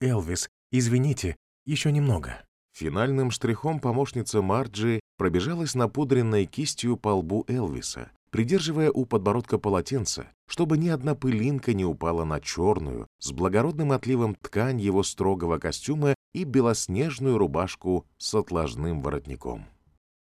Элвис, извините, еще немного». Финальным штрихом помощница Марджи пробежалась напудренной кистью по лбу Элвиса, придерживая у подбородка полотенце, чтобы ни одна пылинка не упала на черную, с благородным отливом ткань его строгого костюма и белоснежную рубашку с отложным воротником.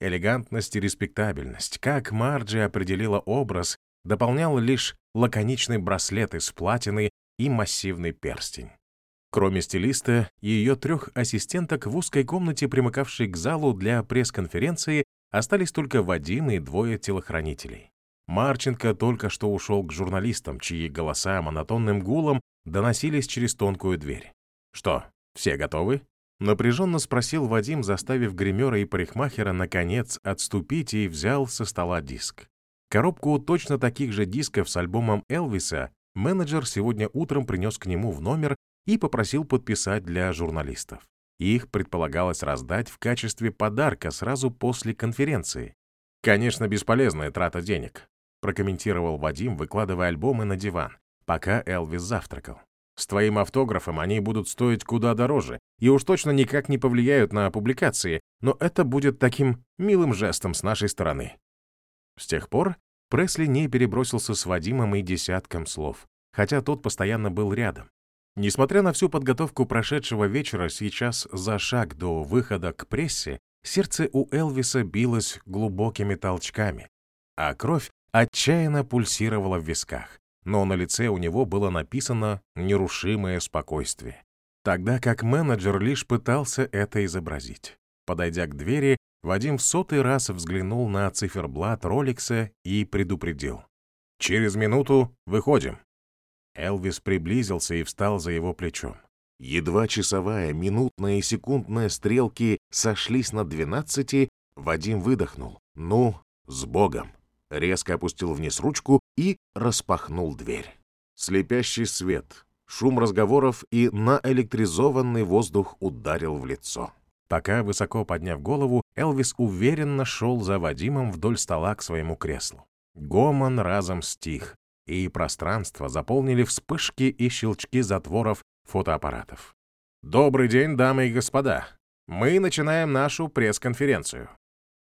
Элегантность и респектабельность, как Марджи определила образ, дополнял лишь лаконичный браслет из платины и массивный перстень. Кроме стилиста и ее трех ассистенток в узкой комнате, примыкавшей к залу для пресс-конференции, остались только Вадим и двое телохранителей. Марченко только что ушел к журналистам, чьи голоса монотонным гулом доносились через тонкую дверь. «Что, все готовы?» Напряженно спросил Вадим, заставив гримера и парикмахера наконец отступить и взял со стола диск. Коробку точно таких же дисков с альбомом Элвиса менеджер сегодня утром принес к нему в номер и попросил подписать для журналистов. Их предполагалось раздать в качестве подарка сразу после конференции. «Конечно, бесполезная трата денег», прокомментировал Вадим, выкладывая альбомы на диван, пока Элвис завтракал. С твоим автографом они будут стоить куда дороже и уж точно никак не повлияют на публикации, но это будет таким милым жестом с нашей стороны. С тех пор Пресли не перебросился с Вадимом и десятком слов, хотя тот постоянно был рядом. Несмотря на всю подготовку прошедшего вечера, сейчас за шаг до выхода к прессе, сердце у Элвиса билось глубокими толчками, а кровь отчаянно пульсировала в висках но на лице у него было написано «нерушимое спокойствие», тогда как менеджер лишь пытался это изобразить. Подойдя к двери, Вадим в сотый раз взглянул на циферблат Роликса и предупредил. «Через минуту выходим». Элвис приблизился и встал за его плечом. Едва часовая, минутная и секундная стрелки сошлись на двенадцати, Вадим выдохнул. «Ну, с Богом!» резко опустил вниз ручку и распахнул дверь. Слепящий свет, шум разговоров и наэлектризованный воздух ударил в лицо. Пока, высоко подняв голову, Элвис уверенно шел за Вадимом вдоль стола к своему креслу. Гомон разом стих, и пространство заполнили вспышки и щелчки затворов фотоаппаратов. «Добрый день, дамы и господа! Мы начинаем нашу пресс-конференцию».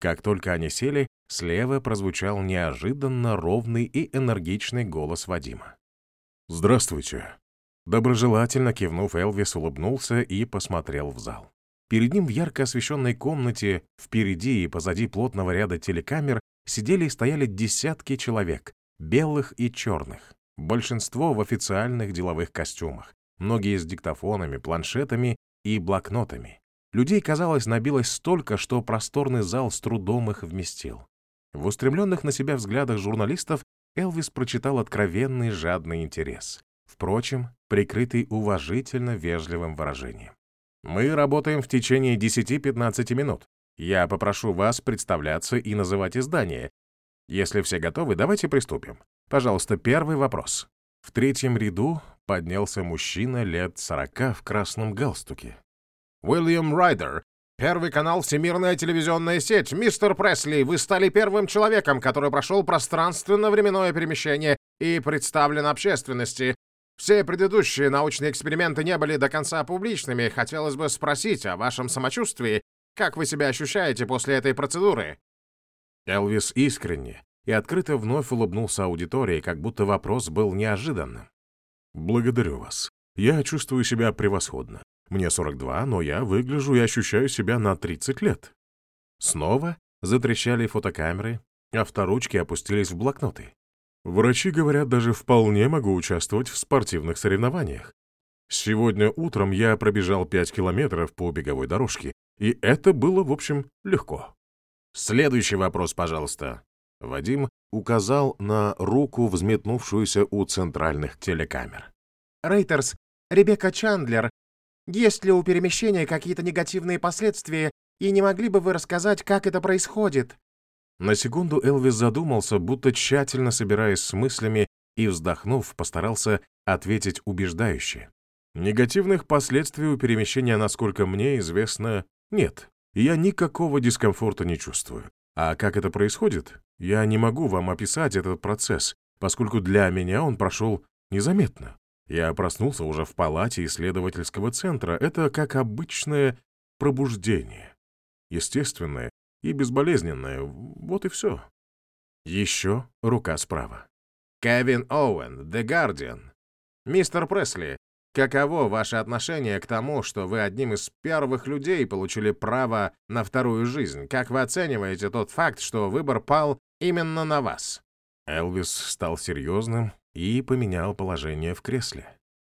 Как только они сели, Слева прозвучал неожиданно ровный и энергичный голос Вадима. «Здравствуйте». Доброжелательно кивнув, Элвис улыбнулся и посмотрел в зал. Перед ним в ярко освещенной комнате, впереди и позади плотного ряда телекамер, сидели и стояли десятки человек, белых и черных. Большинство в официальных деловых костюмах, многие с диктофонами, планшетами и блокнотами. Людей, казалось, набилось столько, что просторный зал с трудом их вместил. В устремленных на себя взглядах журналистов Элвис прочитал откровенный жадный интерес, впрочем, прикрытый уважительно вежливым выражением. «Мы работаем в течение 10-15 минут. Я попрошу вас представляться и называть издание. Если все готовы, давайте приступим. Пожалуйста, первый вопрос». В третьем ряду поднялся мужчина лет сорока в красном галстуке. «Уильям Райдер, Первый канал «Всемирная телевизионная сеть». Мистер Пресли, вы стали первым человеком, который прошел пространственно-временное перемещение и представлен общественности. Все предыдущие научные эксперименты не были до конца публичными. Хотелось бы спросить о вашем самочувствии. Как вы себя ощущаете после этой процедуры?» Элвис искренне и открыто вновь улыбнулся аудитории, как будто вопрос был неожиданным. «Благодарю вас. Я чувствую себя превосходно. Мне 42, но я выгляжу и ощущаю себя на 30 лет. Снова затрещали фотокамеры, авторучки опустились в блокноты. Врачи говорят, даже вполне могу участвовать в спортивных соревнованиях. Сегодня утром я пробежал 5 километров по беговой дорожке, и это было, в общем, легко. Следующий вопрос, пожалуйста. Вадим указал на руку, взметнувшуюся у центральных телекамер. Рейтерс, Ребекка Чандлер есть ли у перемещения какие-то негативные последствия, и не могли бы вы рассказать, как это происходит?» На секунду Элвис задумался, будто тщательно собираясь с мыслями, и, вздохнув, постарался ответить убеждающе. Негативных последствий у перемещения, насколько мне известно, нет. Я никакого дискомфорта не чувствую. А как это происходит? Я не могу вам описать этот процесс, поскольку для меня он прошел незаметно. Я проснулся уже в палате исследовательского центра. Это как обычное пробуждение. Естественное и безболезненное. Вот и все. Еще рука справа. Кевин Оуэн, The Guardian. Мистер Пресли, каково ваше отношение к тому, что вы одним из первых людей получили право на вторую жизнь? Как вы оцениваете тот факт, что выбор пал именно на вас? Элвис стал серьезным и поменял положение в кресле.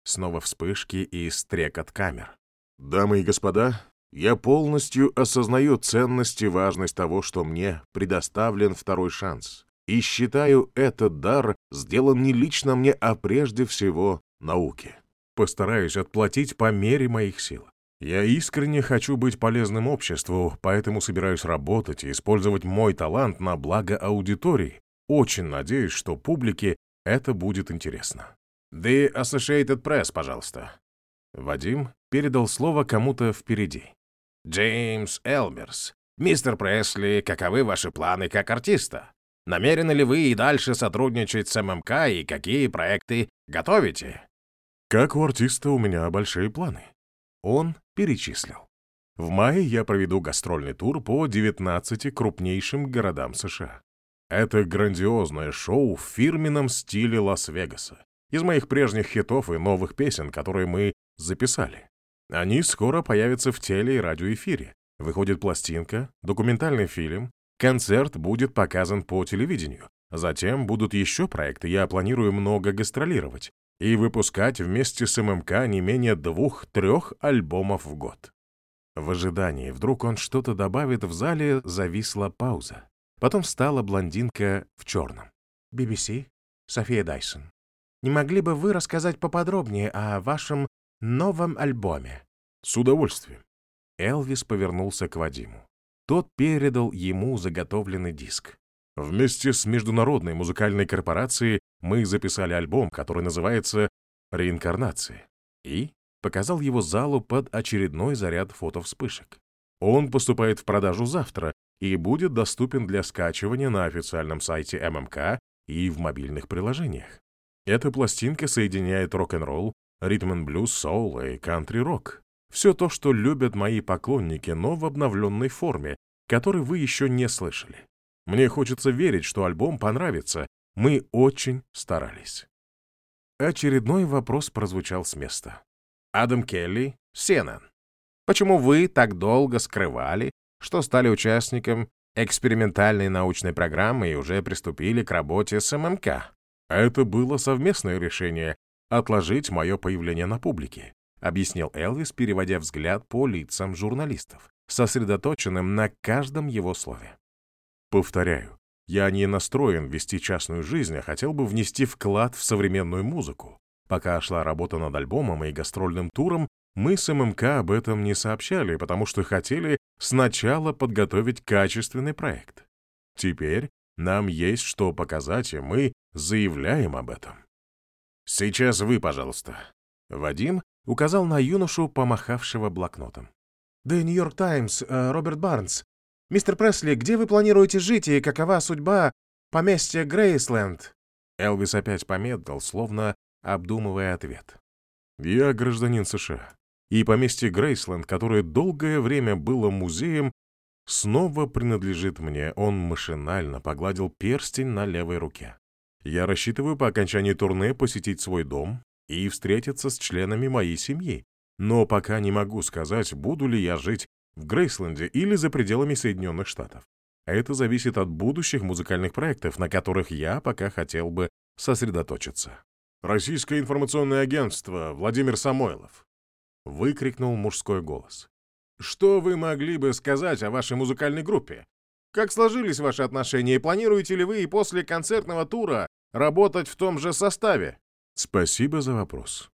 Снова вспышки и стрекот камер. «Дамы и господа, я полностью осознаю ценность и важность того, что мне предоставлен второй шанс, и считаю этот дар сделан не лично мне, а прежде всего науке. Постараюсь отплатить по мере моих сил. Я искренне хочу быть полезным обществу, поэтому собираюсь работать и использовать мой талант на благо аудитории. Очень надеюсь, что публике это будет интересно. The Associated Press, пожалуйста. Вадим передал слово кому-то впереди. Джеймс Элмерс. Мистер Пресли, каковы ваши планы как артиста? Намерены ли вы и дальше сотрудничать с ММК и какие проекты готовите? Как у артиста у меня большие планы. Он перечислил. В мае я проведу гастрольный тур по 19 крупнейшим городам США. Это грандиозное шоу в фирменном стиле Лас-Вегаса. Из моих прежних хитов и новых песен, которые мы записали. Они скоро появятся в теле- и радиоэфире. Выходит пластинка, документальный фильм, концерт будет показан по телевидению. Затем будут еще проекты, я планирую много гастролировать и выпускать вместе с ММК не менее двух-трех альбомов в год. В ожидании, вдруг он что-то добавит, в зале зависла пауза. Потом встала блондинка в черном. BBC, София Дайсон. Не могли бы вы рассказать поподробнее о вашем новом альбоме? С удовольствием. Элвис повернулся к Вадиму. Тот передал ему заготовленный диск. Вместе с международной музыкальной корпорацией мы записали альбом, который называется «Реинкарнация», и показал его залу под очередной заряд фотовспышек. Он поступает в продажу завтра и будет доступен для скачивания на официальном сайте ММК и в мобильных приложениях. Эта пластинка соединяет рок-н-ролл, ритм-н-блюз, соул и кантри-рок. Все то, что любят мои поклонники, но в обновленной форме, который вы еще не слышали. Мне хочется верить, что альбом понравится. Мы очень старались. Очередной вопрос прозвучал с места. Адам Келли, CNN. Почему вы так долго скрывали, что стали участником экспериментальной научной программы и уже приступили к работе с ММК. Это было совместное решение отложить мое появление на публике, объяснил Элвис, переводя взгляд по лицам журналистов, сосредоточенным на каждом его слове. Повторяю, я не настроен вести частную жизнь, а хотел бы внести вклад в современную музыку. Пока шла работа над альбомом и гастрольным туром, мы с ММК об этом не сообщали, потому что хотели сначала подготовить качественный проект. Теперь нам есть что показать, и мы заявляем об этом. Сейчас вы, пожалуйста. Вадим указал на юношу, помахавшего блокнотом. The New York Times, Роберт Барнс. Мистер Пресли, где вы планируете жить и какова судьба поместья Грейсленд? Элвис опять помедлил, словно обдумывая ответ. Я гражданин США и поместье Грейсленд, которое долгое время было музеем, снова принадлежит мне. Он машинально погладил перстень на левой руке. Я рассчитываю по окончании турне посетить свой дом и встретиться с членами моей семьи, но пока не могу сказать, буду ли я жить в Грейсленде или за пределами Соединенных Штатов. Это зависит от будущих музыкальных проектов, на которых я пока хотел бы сосредоточиться. Российское информационное агентство, Владимир Самойлов выкрикнул мужской голос. «Что вы могли бы сказать о вашей музыкальной группе? Как сложились ваши отношения и планируете ли вы и после концертного тура работать в том же составе?» «Спасибо за вопрос».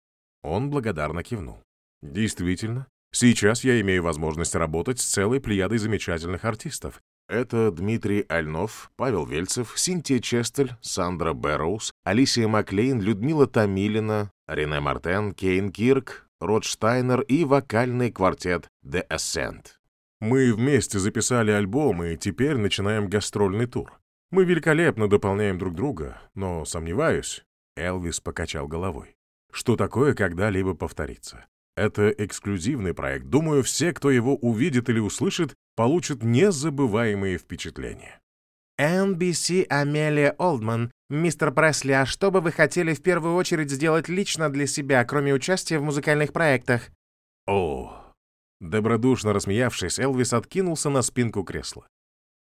Он благодарно кивнул. «Действительно, сейчас я имею возможность работать с целой плеядой замечательных артистов. Это Дмитрий Альнов, Павел Вельцев, Синтия Честель, Сандра Бэрроуз, Алисия Маклейн, Людмила Томилина, Рене Мартен, Кейн Кирк, Род Штайнер и вокальный квартет The Ascent. Мы вместе записали альбом и теперь начинаем гастрольный тур. Мы великолепно дополняем друг друга, но сомневаюсь, Элвис покачал головой, что такое когда-либо повторится. Это эксклюзивный проект. Думаю, все, кто его увидит или услышит, получат незабываемые впечатления. NBC Амелия Олдман. Мистер Пресли, а что бы вы хотели в первую очередь сделать лично для себя, кроме участия в музыкальных проектах? О, добродушно рассмеявшись, Элвис откинулся на спинку кресла.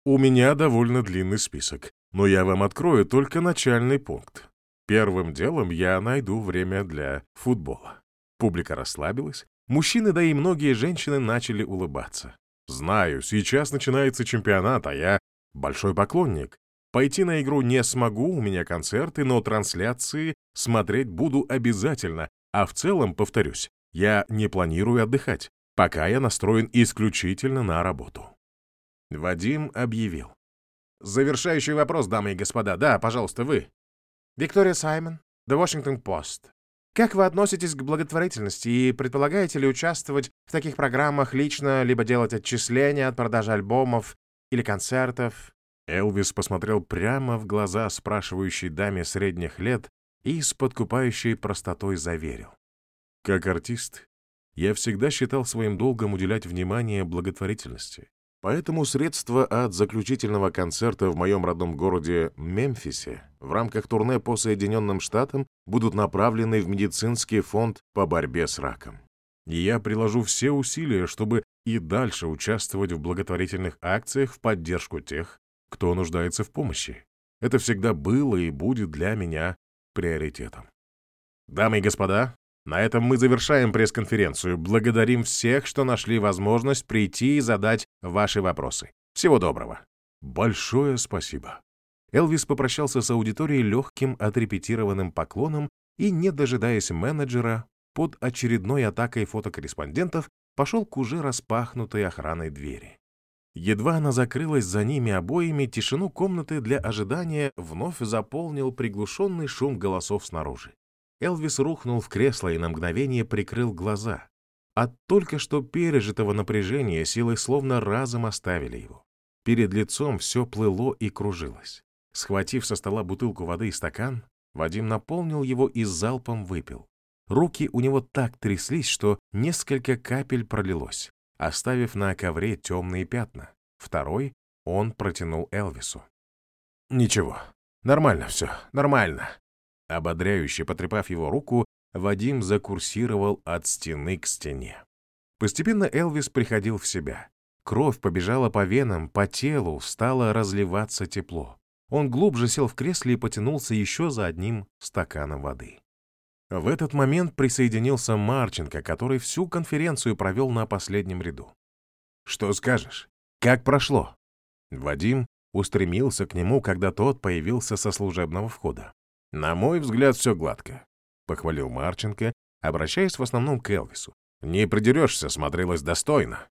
У меня довольно длинный список, но я вам открою только начальный пункт. Первым делом я найду время для футбола. Публика расслабилась, мужчины, да и многие женщины начали улыбаться. Знаю, сейчас начинается чемпионат, а я большой поклонник. Пойти на игру не смогу, у меня концерты, но трансляции смотреть буду обязательно, а в целом, повторюсь, я не планирую отдыхать, пока я настроен исключительно на работу. Вадим объявил. Завершающий вопрос, дамы и господа. Да, пожалуйста, вы. Виктория Саймон, The Washington Post. Как вы относитесь к благотворительности и предполагаете ли участвовать в таких программах лично, либо делать отчисления от продажи альбомов или концертов?» Элвис посмотрел прямо в глаза спрашивающей даме средних лет и с подкупающей простотой заверил. «Как артист, я всегда считал своим долгом уделять внимание благотворительности. Поэтому средства от заключительного концерта в моем родном городе Мемфисе в рамках турне по Соединенным Штатам будут направлены в медицинский фонд по борьбе с раком. Я приложу все усилия, чтобы и дальше участвовать в благотворительных акциях в поддержку тех, кто нуждается в помощи. Это всегда было и будет для меня приоритетом. Дамы и господа, на этом мы завершаем пресс-конференцию. Благодарим всех, что нашли возможность прийти и задать ваши вопросы. Всего доброго. Большое спасибо. Элвис попрощался с аудиторией легким отрепетированным поклоном и, не дожидаясь менеджера, под очередной атакой фотокорреспондентов пошел к уже распахнутой охраной двери. Едва она закрылась за ними обоими, тишину комнаты для ожидания вновь заполнил приглушенный шум голосов снаружи. Элвис рухнул в кресло и на мгновение прикрыл глаза. От только что пережитого напряжения силы словно разом оставили его. Перед лицом все плыло и кружилось. Схватив со стола бутылку воды и стакан, Вадим наполнил его и залпом выпил. Руки у него так тряслись, что несколько капель пролилось, оставив на ковре темные пятна. Второй он протянул Элвису. «Ничего, нормально все, нормально», Ободряюще потрепав его руку, Вадим закурсировал от стены к стене. Постепенно Элвис приходил в себя. Кровь побежала по венам, по телу, стало разливаться тепло. Он глубже сел в кресле и потянулся еще за одним стаканом воды. В этот момент присоединился Марченко, который всю конференцию провел на последнем ряду. «Что скажешь? Как прошло?» Вадим устремился к нему, когда тот появился со служебного входа. «На мой взгляд, все гладко», — похвалил Марченко, обращаясь в основном к Элвису. «Не придерешься, смотрелось достойно».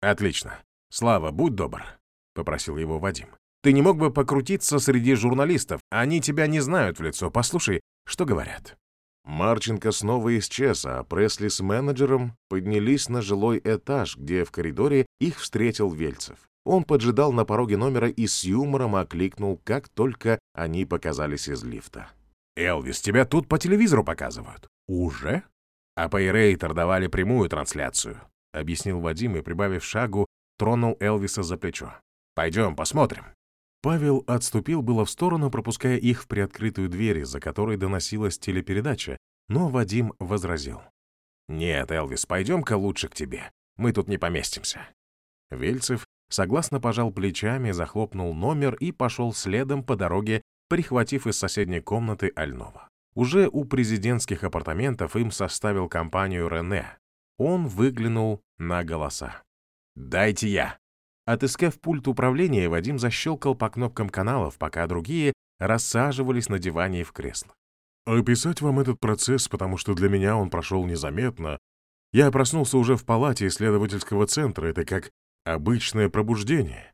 «Отлично. Слава, будь добр», — попросил его Вадим. «Ты не мог бы покрутиться среди журналистов? Они тебя не знают в лицо. Послушай, что говорят». Марченко снова исчез, а Пресли с менеджером поднялись на жилой этаж, где в коридоре их встретил Вельцев. Он поджидал на пороге номера и с юмором окликнул, как только они показались из лифта. «Элвис, тебя тут по телевизору показывают». «Уже?» «А Пейрейтер давали прямую трансляцию», — объяснил Вадим и, прибавив шагу, тронул Элвиса за плечо. «Пойдем, посмотрим». Павел отступил было в сторону, пропуская их в приоткрытую дверь, за которой доносилась телепередача, но Вадим возразил. «Нет, Элвис, пойдем-ка лучше к тебе. Мы тут не поместимся». Вельцев согласно пожал плечами, захлопнул номер и пошел следом по дороге прихватив из соседней комнаты Альнова. Уже у президентских апартаментов им составил компанию Рене. Он выглянул на голоса. «Дайте я!» Отыскав пульт управления, Вадим защелкал по кнопкам каналов, пока другие рассаживались на диване и в креслах. «Описать вам этот процесс, потому что для меня он прошел незаметно. Я проснулся уже в палате исследовательского центра. Это как обычное пробуждение».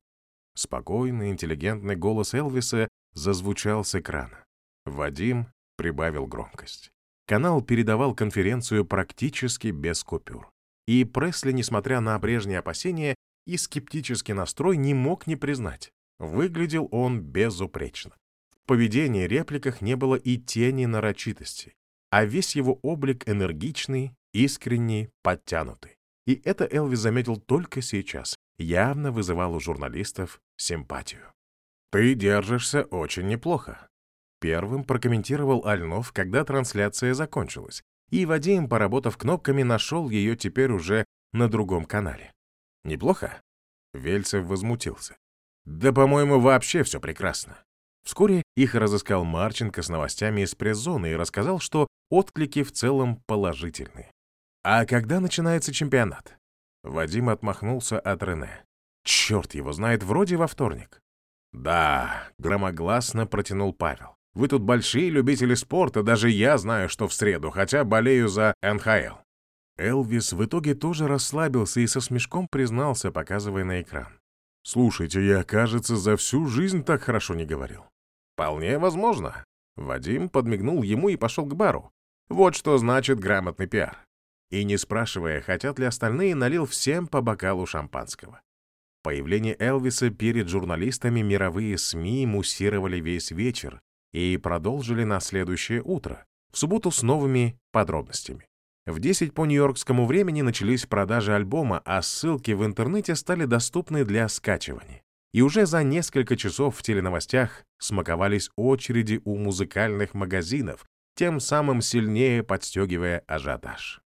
Спокойный, интеллигентный голос Элвиса зазвучал с экрана. Вадим прибавил громкость. Канал передавал конференцию практически без купюр. И Пресли, несмотря на прежние опасения и скептический настрой, не мог не признать. Выглядел он безупречно. В поведении репликах не было и тени нарочитости. а весь его облик энергичный, искренний, подтянутый. И это Элвис заметил только сейчас, явно вызывал у журналистов симпатию. «Ты держишься очень неплохо», — первым прокомментировал Альнов, когда трансляция закончилась, и Вадим, поработав кнопками, нашел ее теперь уже на другом канале. «Неплохо?» Вельцев возмутился. «Да, по-моему, вообще все прекрасно». Вскоре их разыскал Марченко с новостями из пресс-зоны и рассказал, что отклики в целом положительные. «А когда начинается чемпионат?» Вадим отмахнулся от Рене. «Черт его знает, вроде во вторник». «Да», — громогласно протянул Павел. «Вы тут большие любители спорта, даже я знаю, что в среду, хотя болею за НХЛ». Элвис в итоге тоже расслабился и со смешком признался, показывая на экран. «Слушайте, я, кажется, за всю жизнь так хорошо не говорил». «Вполне возможно». Вадим подмигнул ему и пошел к бару. Вот что значит грамотный пиар. И, не спрашивая, хотят ли остальные, налил всем по бокалу шампанского. Появление Элвиса перед журналистами мировые СМИ муссировали весь вечер и продолжили на следующее утро, в субботу с новыми подробностями. В 10 по нью-йоркскому времени начались продажи альбома, а ссылки в интернете стали доступны для скачивания. И уже за несколько часов в теленовостях смаковались очереди у музыкальных магазинов, тем самым сильнее подстегивая ажиотаж.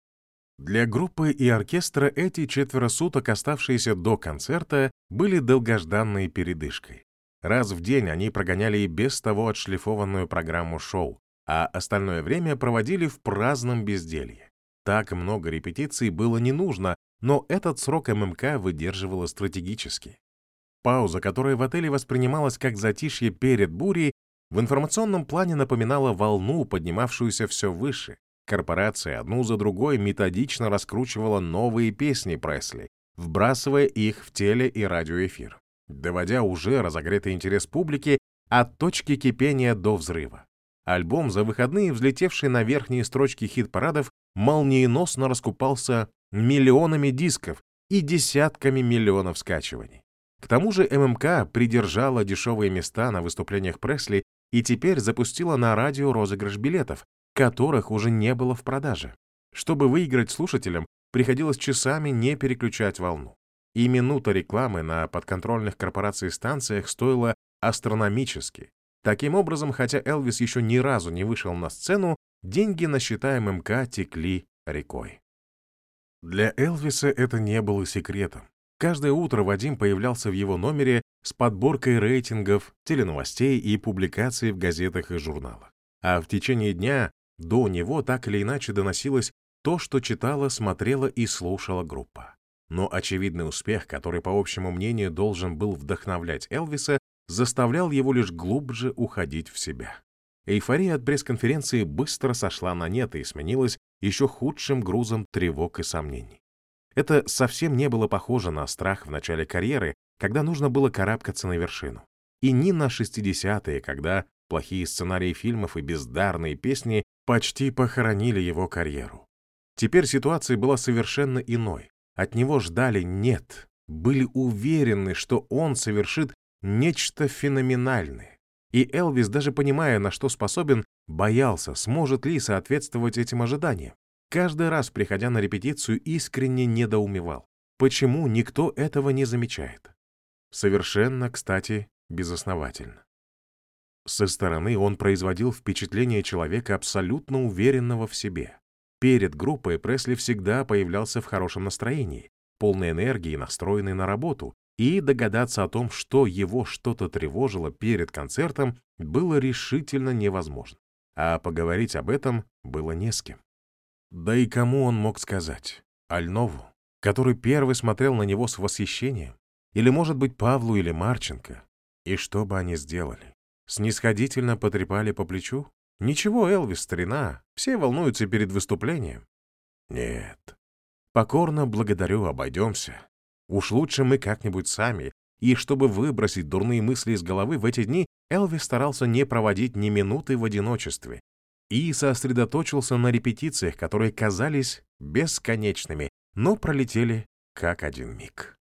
Для группы и оркестра эти четверо суток, оставшиеся до концерта, были долгожданной передышкой. Раз в день они прогоняли и без того отшлифованную программу шоу, а остальное время проводили в праздном безделье. Так много репетиций было не нужно, но этот срок ММК выдерживала стратегически. Пауза, которая в отеле воспринималась как затишье перед бурей, в информационном плане напоминала волну, поднимавшуюся все выше, Корпорация одну за другой методично раскручивала новые песни Пресли, вбрасывая их в теле- и радиоэфир, доводя уже разогретый интерес публики от точки кипения до взрыва. Альбом за выходные, взлетевший на верхние строчки хит-парадов, молниеносно раскупался миллионами дисков и десятками миллионов скачиваний. К тому же ММК придержала дешевые места на выступлениях Пресли и теперь запустила на радио розыгрыш билетов, которых уже не было в продаже. Чтобы выиграть слушателям, приходилось часами не переключать волну. И минута рекламы на подконтрольных корпораций станциях стоила астрономически. Таким образом, хотя Элвис еще ни разу не вышел на сцену, деньги на счета ММК текли рекой. Для Элвиса это не было секретом. Каждое утро Вадим появлялся в его номере с подборкой рейтингов, теленовостей и публикаций в газетах и журналах. А в течение дня до него так или иначе доносилось то, что читала, смотрела и слушала группа. Но очевидный успех, который, по общему мнению, должен был вдохновлять Элвиса, заставлял его лишь глубже уходить в себя. Эйфория от пресс-конференции быстро сошла на нет и сменилась еще худшим грузом тревог и сомнений. Это совсем не было похоже на страх в начале карьеры, когда нужно было карабкаться на вершину. И ни на 60-е, когда плохие сценарии фильмов и бездарные песни почти похоронили его карьеру. Теперь ситуация была совершенно иной. От него ждали «нет», были уверены, что он совершит нечто феноменальное. И Элвис, даже понимая, на что способен, боялся, сможет ли соответствовать этим ожиданиям. Каждый раз, приходя на репетицию, искренне недоумевал, почему никто этого не замечает. Совершенно, кстати, безосновательно. Со стороны он производил впечатление человека абсолютно уверенного в себе. Перед группой Пресли всегда появлялся в хорошем настроении, полной энергии, настроенный на работу, и догадаться о том, что его что-то тревожило перед концертом, было решительно невозможно. А поговорить об этом было не с кем. Да и кому он мог сказать? Альнову, который первый смотрел на него с восхищением? Или, может быть, Павлу или Марченко? И что бы они сделали? Снисходительно потрепали по плечу? Ничего, Элвис, старина, все волнуются перед выступлением. Нет. Покорно благодарю, обойдемся. Уж лучше мы как-нибудь сами. И чтобы выбросить дурные мысли из головы в эти дни, Элвис старался не проводить ни минуты в одиночестве и сосредоточился на репетициях, которые казались бесконечными, но пролетели как один миг.